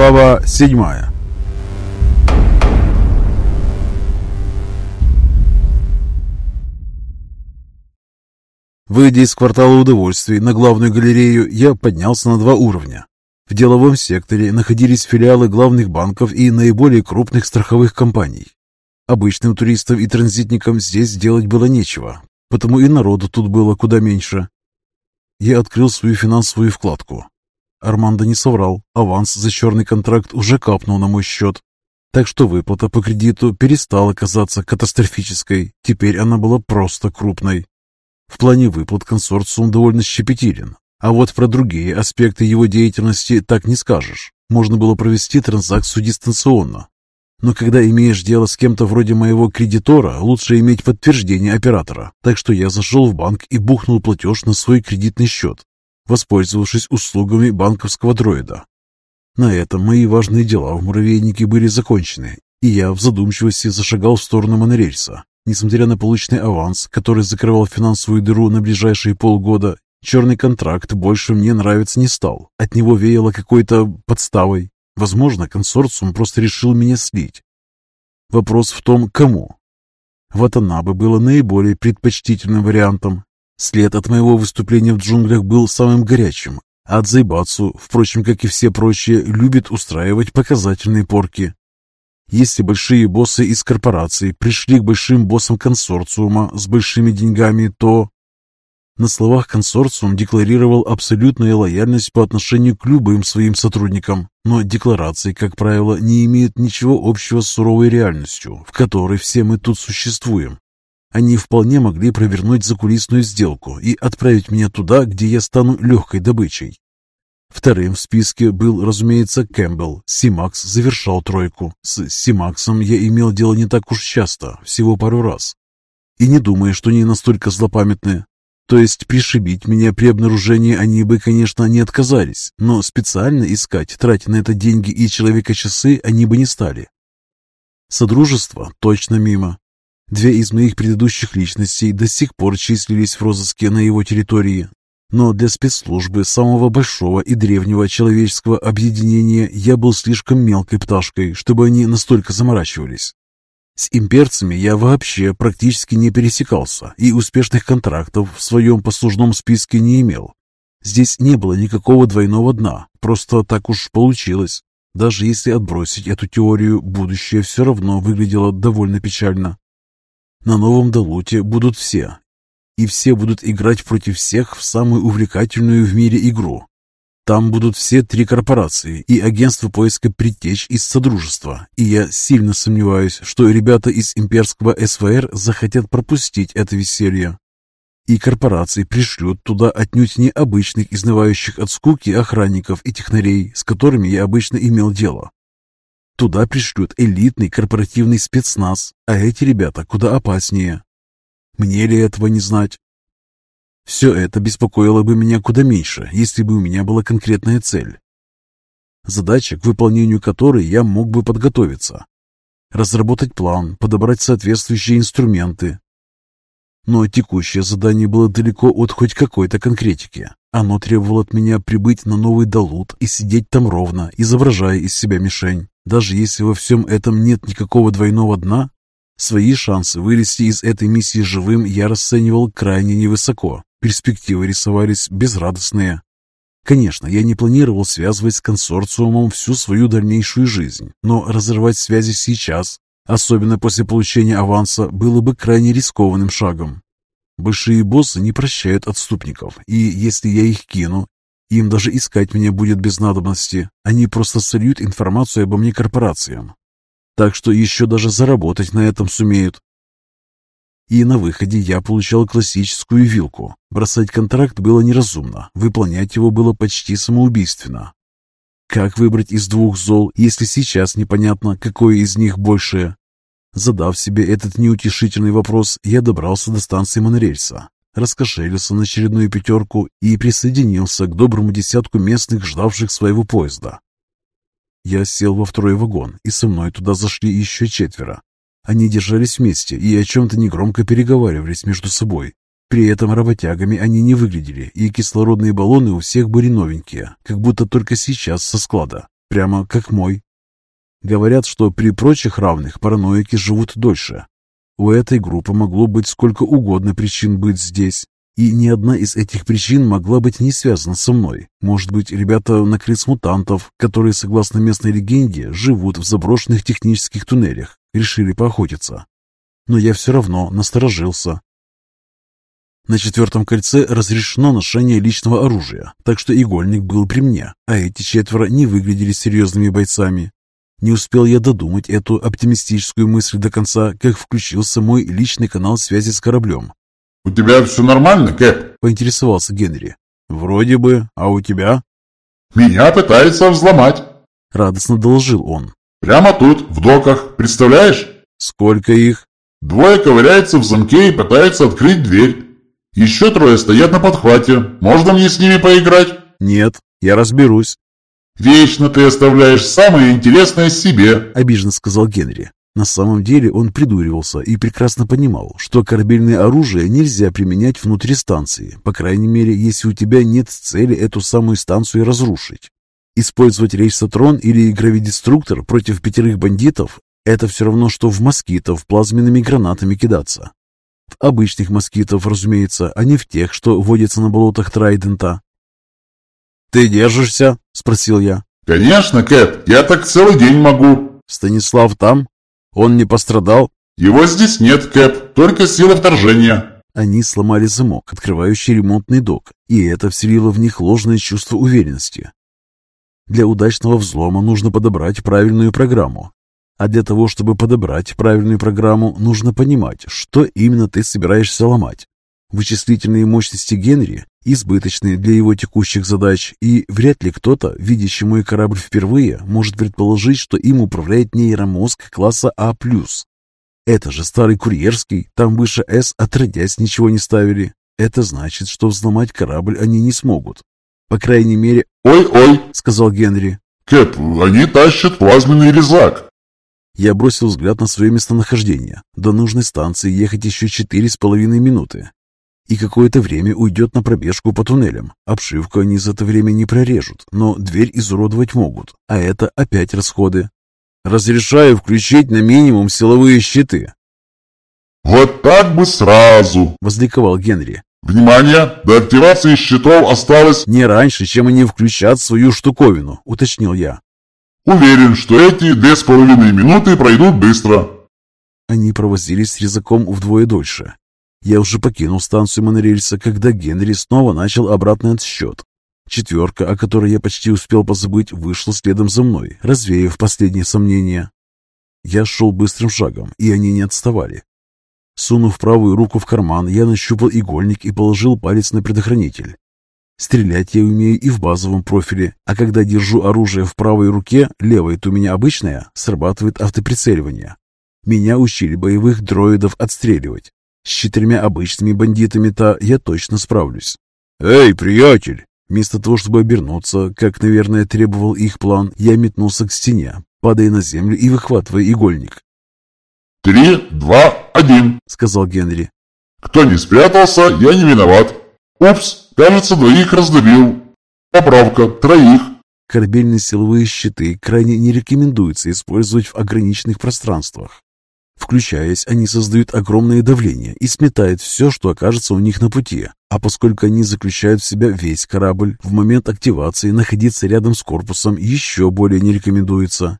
Глава седьмая Выйдя из квартала удовольствий на главную галерею, я поднялся на два уровня. В деловом секторе находились филиалы главных банков и наиболее крупных страховых компаний. Обычным туристам и транзитникам здесь делать было нечего, потому и народу тут было куда меньше. Я открыл свою финансовую вкладку. Армандо не соврал, аванс за черный контракт уже капнул на мой счет. Так что выплата по кредиту перестала казаться катастрофической, теперь она была просто крупной. В плане выплат консорциум довольно щепетилен, а вот про другие аспекты его деятельности так не скажешь. Можно было провести транзакцию дистанционно. Но когда имеешь дело с кем-то вроде моего кредитора, лучше иметь подтверждение оператора. Так что я зашел в банк и бухнул платеж на свой кредитный счет, воспользовавшись услугами банковского дроида. На этом мои важные дела в муравейнике были закончены, и я в задумчивости зашагал в сторону монорельса. Несмотря на полученный аванс, который закрывал финансовую дыру на ближайшие полгода, черный контракт больше мне нравиться не стал. От него веяло какой-то подставой. Возможно, консорциум просто решил меня слить. Вопрос в том, кому. Ватанабе было наиболее предпочтительным вариантом. След от моего выступления в джунглях был самым горячим, а Дзайбацу, впрочем, как и все прочие, любит устраивать показательные порки. Если большие боссы из корпораций пришли к большим боссам консорциума с большими деньгами, то... На словах консорциум декларировал абсолютную лояльность по отношению к любым своим сотрудникам, но декларации, как правило, не имеют ничего общего с суровой реальностью, в которой все мы тут существуем. Они вполне могли провернуть закулисную сделку и отправить меня туда, где я стану легкой добычей. Вторым в списке был, разумеется, Кэмпбелл. Симакс завершал тройку. С Симаксом я имел дело не так уж часто, всего пару раз. И не думаю, что они настолько злопамятны. То есть пришибить меня при обнаружении они бы, конечно, не отказались, но специально искать, тратя на это деньги и человека-часы, они бы не стали. Содружество точно мимо. Две из моих предыдущих личностей до сих пор числились в розыске на его территории, но для спецслужбы самого большого и древнего человеческого объединения я был слишком мелкой пташкой, чтобы они настолько заморачивались. С имперцами я вообще практически не пересекался и успешных контрактов в своем послужном списке не имел. Здесь не было никакого двойного дна, просто так уж получилось. Даже если отбросить эту теорию, будущее все равно выглядело довольно печально. На новом Далуте будут все, и все будут играть против всех в самую увлекательную в мире игру. Там будут все три корпорации и агентство поиска предтеч из Содружества, и я сильно сомневаюсь, что ребята из имперского СВР захотят пропустить это веселье. И корпорации пришлют туда отнюдь не обычных изнывающих от скуки охранников и технарей, с которыми я обычно имел дело. Туда пришлют элитный корпоративный спецназ, а эти ребята куда опаснее. Мне ли этого не знать? Все это беспокоило бы меня куда меньше, если бы у меня была конкретная цель. Задача, к выполнению которой я мог бы подготовиться. Разработать план, подобрать соответствующие инструменты. Но текущее задание было далеко от хоть какой-то конкретики. Оно требовало от меня прибыть на новый Далут и сидеть там ровно, изображая из себя мишень. Даже если во всем этом нет никакого двойного дна, Свои шансы вылезти из этой миссии живым я расценивал крайне невысоко. Перспективы рисовались безрадостные. Конечно, я не планировал связывать с консорциумом всю свою дальнейшую жизнь, но разрывать связи сейчас, особенно после получения аванса, было бы крайне рискованным шагом. Большие боссы не прощают отступников, и если я их кину, им даже искать меня будет без надобности. Они просто сольют информацию обо мне корпорациям, так что еще даже заработать на этом сумеют. И на выходе я получал классическую вилку. Бросать контракт было неразумно, выполнять его было почти самоубийственно. Как выбрать из двух зол, если сейчас непонятно, какое из них большее? Задав себе этот неутешительный вопрос, я добрался до станции монорельса, раскошелился на очередную пятерку и присоединился к доброму десятку местных, ждавших своего поезда. Я сел во второй вагон, и со мной туда зашли еще четверо. Они держались вместе и о чем-то негромко переговаривались между собой. При этом работягами они не выглядели, и кислородные баллоны у всех были новенькие, как будто только сейчас со склада. прямо как мой. Говорят, что при прочих равных параноики живут дольше. У этой группы могло быть сколько угодно причин быть здесь, и ни одна из этих причин могла быть не связана со мной. Может быть, ребята на крыс мутантов, которые, согласно местной легенде, живут в заброшенных технических туннелях, решили поохотиться. Но я все равно насторожился. На четвертом кольце разрешено ношение личного оружия, так что игольник был при мне, а эти четверо не выглядели серьезными бойцами. Не успел я додумать эту оптимистическую мысль до конца, как включился мой личный канал связи с кораблем. «У тебя все нормально, Кэп?» – поинтересовался Генри. «Вроде бы. А у тебя?» «Меня пытаются взломать», – радостно доложил он. «Прямо тут, в доках. Представляешь?» «Сколько их?» «Двое ковыряются в замке и пытаются открыть дверь. Еще трое стоят на подхвате. Можно мне с ними поиграть?» «Нет, я разберусь». «Вечно ты оставляешь самое интересное себе», – обиженно сказал Генри. На самом деле он придуривался и прекрасно понимал, что корабельное оружие нельзя применять внутри станции, по крайней мере, если у тебя нет цели эту самую станцию разрушить. Использовать рейсотрон или гравидеструктор против пятерых бандитов – это все равно, что в москитов плазменными гранатами кидаться. В обычных москитов, разумеется, а не в тех, что водятся на болотах Трайдента. «Ты держишься?» – спросил я. «Конечно, Кэт, я так целый день могу». «Станислав там?» Он не пострадал? Его здесь нет, Кэп, только сила вторжения. Они сломали замок, открывающий ремонтный док, и это вселило в них ложное чувство уверенности. Для удачного взлома нужно подобрать правильную программу. А для того, чтобы подобрать правильную программу, нужно понимать, что именно ты собираешься ломать. Вычислительные мощности Генри избыточны для его текущих задач, и вряд ли кто-то, видящий мой корабль впервые, может предположить, что им управляет нейромозг класса А+. Это же старый курьерский, там выше С отродясь ничего не ставили. Это значит, что взломать корабль они не смогут. По крайней мере... «Ой-ой!» — сказал Генри. «Кэп, они тащат плазменный резак!» Я бросил взгляд на свое местонахождение. До нужной станции ехать еще четыре с половиной минуты и какое-то время уйдет на пробежку по туннелям. Обшивку они за это время не прорежут, но дверь изуродовать могут, а это опять расходы. Разрешаю включить на минимум силовые щиты. «Вот так бы сразу!» – возликовал Генри. «Внимание! До активации щитов осталось...» «Не раньше, чем они включат свою штуковину», – уточнил я. «Уверен, что эти две с половиной минуты пройдут быстро». Они провозились с резаком вдвое дольше, я уже покинул станцию монорельса, когда Генри снова начал обратный отсчет. Четверка, о которой я почти успел позабыть, вышла следом за мной, развеяв последние сомнения. Я шел быстрым шагом, и они не отставали. Сунув правую руку в карман, я нащупал игольник и положил палец на предохранитель. Стрелять я умею и в базовом профиле, а когда держу оружие в правой руке, левая-то у меня обычная, срабатывает автоприцеливание. Меня учили боевых дроидов отстреливать. С четырьмя обычными бандитами-то я точно справлюсь. «Эй, приятель!» Вместо того, чтобы обернуться, как, наверное, требовал их план, я метнулся к стене, падая на землю и выхватывая игольник. «Три, два, один», — сказал Генри. «Кто не спрятался, я не виноват. Упс, кажется, двоих раздавил. Поправка, троих». Корабельные силовые щиты крайне не рекомендуется использовать в ограниченных пространствах. Включаясь, они создают огромное давление и сметают все, что окажется у них на пути. А поскольку они заключают в себя весь корабль, в момент активации находиться рядом с корпусом еще более не рекомендуется.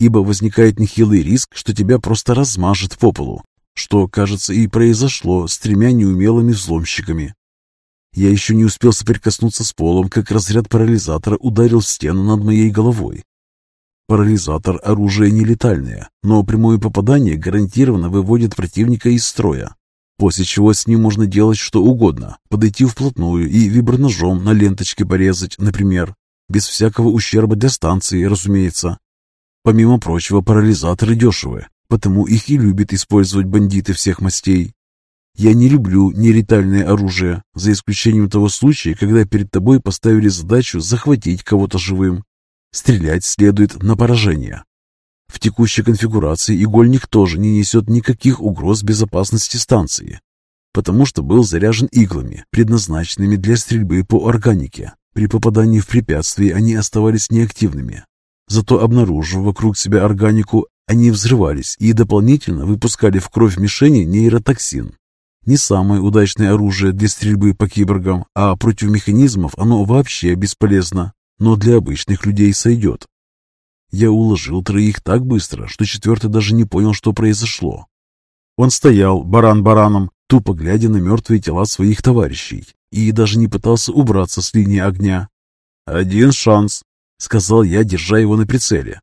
Ибо возникает нехилый риск, что тебя просто размажет по полу, что, кажется, и произошло с тремя неумелыми взломщиками. Я еще не успел соприкоснуться с полом, как разряд парализатора ударил стену над моей головой. Парализатор – оружие нелетальное, но прямое попадание гарантированно выводит противника из строя, после чего с ним можно делать что угодно, подойти вплотную и виброножом на ленточке порезать, например, без всякого ущерба для станции, разумеется. Помимо прочего, парализаторы дешевые, потому их и любят использовать бандиты всех мастей. Я не люблю нелетальное оружие, за исключением того случая, когда перед тобой поставили задачу захватить кого-то живым. Стрелять следует на поражение. В текущей конфигурации игольник тоже не несет никаких угроз безопасности станции, потому что был заряжен иглами, предназначенными для стрельбы по органике. При попадании в препятствие они оставались неактивными. Зато обнаружив вокруг себя органику, они взрывались и дополнительно выпускали в кровь мишени нейротоксин. Не самое удачное оружие для стрельбы по киборгам, а против механизмов оно вообще бесполезно, но для обычных людей сойдет. Я уложил троих так быстро, что четвертый даже не понял, что произошло. Он стоял баран бараном, тупо глядя на мертвые тела своих товарищей, и даже не пытался убраться с линии огня. «Один шанс», — сказал я, держа его на прицеле.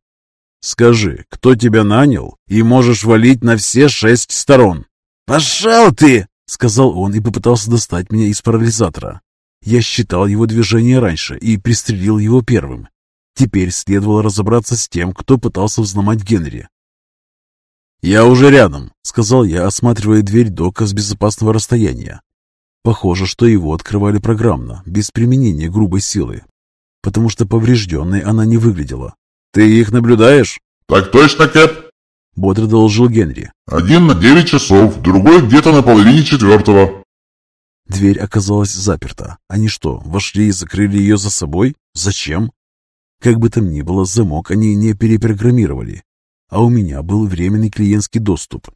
«Скажи, кто тебя нанял, и можешь валить на все шесть сторон». «Пошел ты!» — сказал он и попытался достать меня из парализатора. Я считал его движение раньше и пристрелил его первым. Теперь следовало разобраться с тем, кто пытался взломать Генри. «Я уже рядом», — сказал я, осматривая дверь дока с безопасного расстояния. Похоже, что его открывали программно, без применения грубой силы, потому что поврежденной она не выглядела. «Ты их наблюдаешь?» «Так точно, Кэп!» — бодро доложил Генри. «Один на девять часов, другой где-то на половине четвертого». Дверь оказалась заперта. Они что, вошли и закрыли ее за собой? Зачем? Как бы там ни было, замок они не перепрограммировали, а у меня был временный клиентский доступ.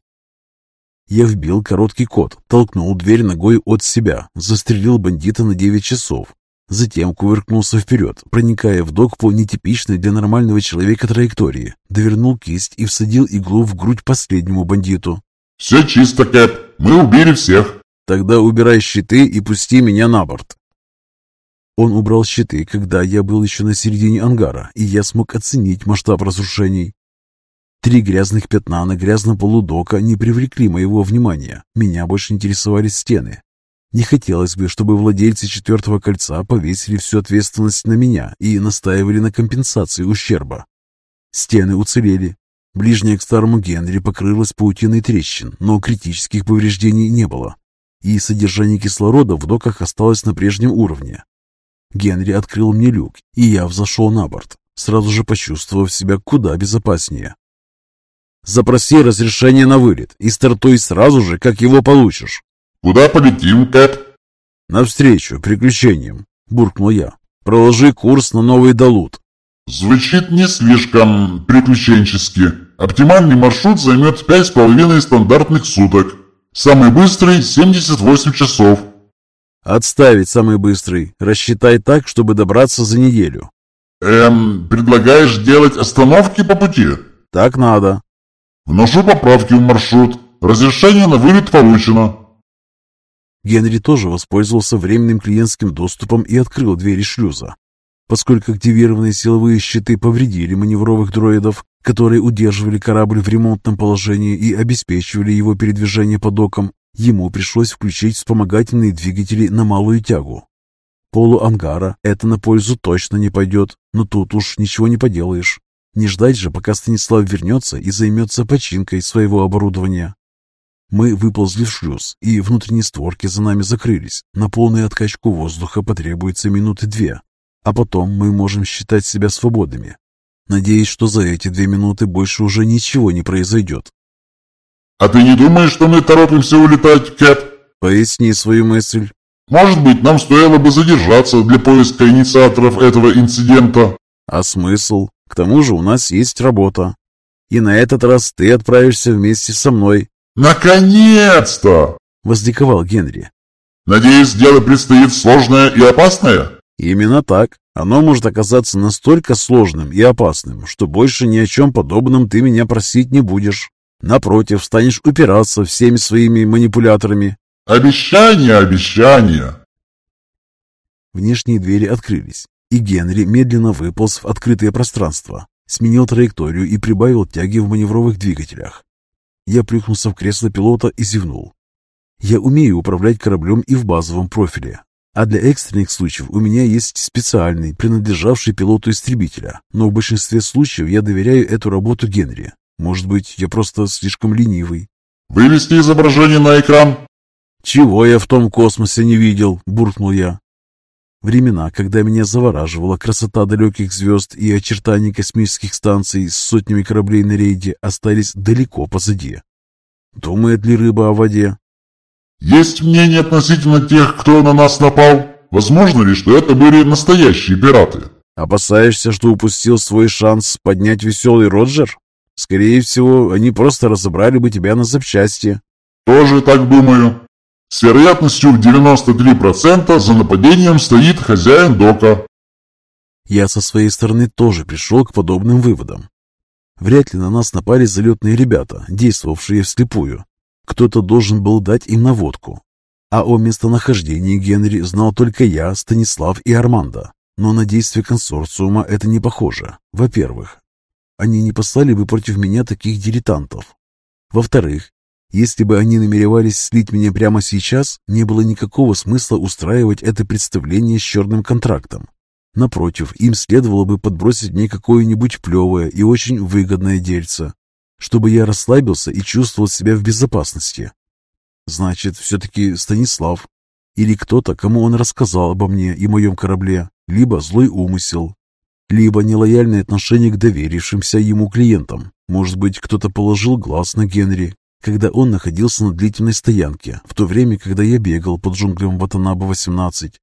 Я вбил короткий код, толкнул дверь ногой от себя, застрелил бандита на 9 часов. Затем кувыркнулся вперед, проникая в док по нетипичной для нормального человека траектории, довернул кисть и всадил иглу в грудь последнему бандиту. «Все чисто, Кэп. Мы убили всех». «Тогда убирай щиты и пусти меня на борт». Он убрал щиты, когда я был еще на середине ангара, и я смог оценить масштаб разрушений. Три грязных пятна на грязном полу дока не привлекли моего внимания. Меня больше интересовали стены. Не хотелось бы, чтобы владельцы четвертого кольца повесили всю ответственность на меня и настаивали на компенсации ущерба. Стены уцелели. Ближняя к старому Генри покрылась паутиной трещин, но критических повреждений не было. И содержание кислорода в доках осталось на прежнем уровне. Генри открыл мне люк, и я взошел на борт, сразу же почувствовав себя куда безопаснее. Запроси разрешение на вылет и стартуй сразу же, как его получишь. Куда полетим, Кэп? Навстречу приключениям, буркнул я. Проложи курс на Новый Далут. Звучит не слишком приключенчески. Оптимальный маршрут займет пять с половиной стандартных суток. Самый быстрый – 78 часов. Отставить самый быстрый. Рассчитай так, чтобы добраться за неделю. Эм, предлагаешь делать остановки по пути? Так надо. Вношу поправки в маршрут. Разрешение на вылет получено. Генри тоже воспользовался временным клиентским доступом и открыл двери шлюза. Поскольку активированные силовые щиты повредили маневровых дроидов, которые удерживали корабль в ремонтном положении и обеспечивали его передвижение по докам, ему пришлось включить вспомогательные двигатели на малую тягу. Полу ангара это на пользу точно не пойдет, но тут уж ничего не поделаешь. Не ждать же, пока Станислав вернется и займется починкой своего оборудования. Мы выползли в шлюз, и внутренние створки за нами закрылись. На полную откачку воздуха потребуется минуты две, а потом мы можем считать себя свободными. Надеюсь, что за эти две минуты больше уже ничего не произойдет. «А ты не думаешь, что мы торопимся улетать, Кэп?» Поясни свою мысль. «Может быть, нам стоило бы задержаться для поиска инициаторов этого инцидента?» «А смысл? К тому же у нас есть работа. И на этот раз ты отправишься вместе со мной». «Наконец-то!» — возликовал Генри. «Надеюсь, дело предстоит сложное и опасное?» «Именно так. Оно может оказаться настолько сложным и опасным, что больше ни о чем подобном ты меня просить не будешь. Напротив, станешь упираться всеми своими манипуляторами». «Обещание, обещание!» Внешние двери открылись, и Генри медленно выполз в открытое пространство, сменил траекторию и прибавил тяги в маневровых двигателях. Я плюхнулся в кресло пилота и зевнул. Я умею управлять кораблем и в базовом профиле, а для экстренных случаев у меня есть специальный, принадлежавший пилоту истребителя, но в большинстве случаев я доверяю эту работу Генри. Может быть, я просто слишком ленивый. «Вывести изображение на экран?» «Чего я в том космосе не видел?» – буркнул я. Времена, когда меня завораживала красота далеких звезд и очертания космических станций с сотнями кораблей на рейде, остались далеко позади. Думает ли рыба о воде? «Есть мнение относительно тех, кто на нас напал? Возможно ли, что это были настоящие пираты?» Опасаешься, что упустил свой шанс поднять веселый Роджер? Скорее всего, они просто разобрали бы тебя на запчасти. Тоже так думаю. С вероятностью в 93% за нападением стоит хозяин дока. Я со своей стороны тоже пришел к подобным выводам. Вряд ли на нас напали залетные ребята, действовавшие вслепую. Кто-то должен был дать им наводку. А о местонахождении Генри знал только я, Станислав и Армандо. Но на действие консорциума это не похоже. Во-первых, они не послали бы против меня таких дилетантов. Во-вторых, если бы они намеревались слить меня прямо сейчас, не было никакого смысла устраивать это представление с черным контрактом. Напротив, им следовало бы подбросить мне какое-нибудь плевое и очень выгодное дельце, чтобы я расслабился и чувствовал себя в безопасности. Значит, все-таки Станислав или кто-то, кому он рассказал обо мне и моем корабле, либо злой умысел, либо нелояльное отношение к доверившимся ему клиентам. Может быть, кто-то положил глаз на Генри, когда он находился на длительной стоянке, в то время, когда я бегал под джунглям Ватанаба-18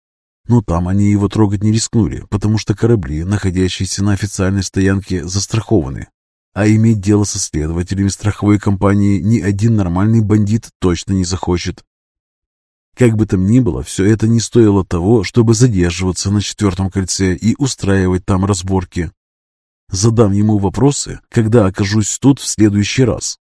но там они его трогать не рискнули, потому что корабли, находящиеся на официальной стоянке, застрахованы. А иметь дело со следователями страховой компании ни один нормальный бандит точно не захочет. Как бы там ни было, все это не стоило того, чтобы задерживаться на четвертом кольце и устраивать там разборки. Задам ему вопросы, когда окажусь тут в следующий раз.